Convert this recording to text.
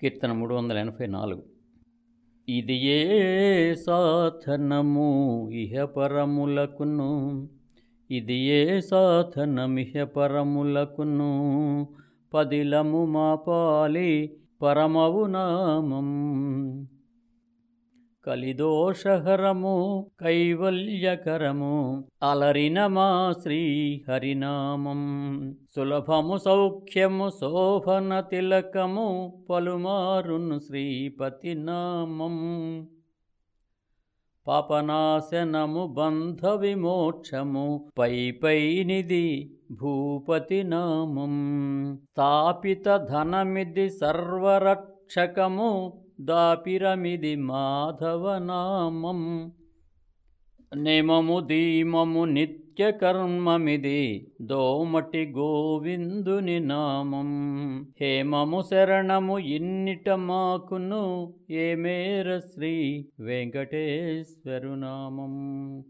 కీర్తన మూడు వందల ఎనభై నాలుగు. ఇది ఏ సాధనము ఇహపరములకును ఇది ఏ సాధనమిహపరములకును పదిలము మా పాలి పరమవు నామం. కలిదోషహరము కైవల్యకరము అలరిన మా శ్రీహరినామం. సులభము సౌఖ్యము శోభన తిలకము పలుమారును శ్రీపతినామం పాపనాశనము బంధ విమోక్షము పై పైనిది భూపతి నామం. స్థాపిత ధనమిది సర్వరక్షకము దాపిరమిది మాధవనామం నిమము ధీమము నిత్య కర్మమిది. దోమటి గోవిందుని నామం. హేమము శరణము ఇన్నిట మాకును. ఏమేర శ్రీ వెంకటేశ్వరునామం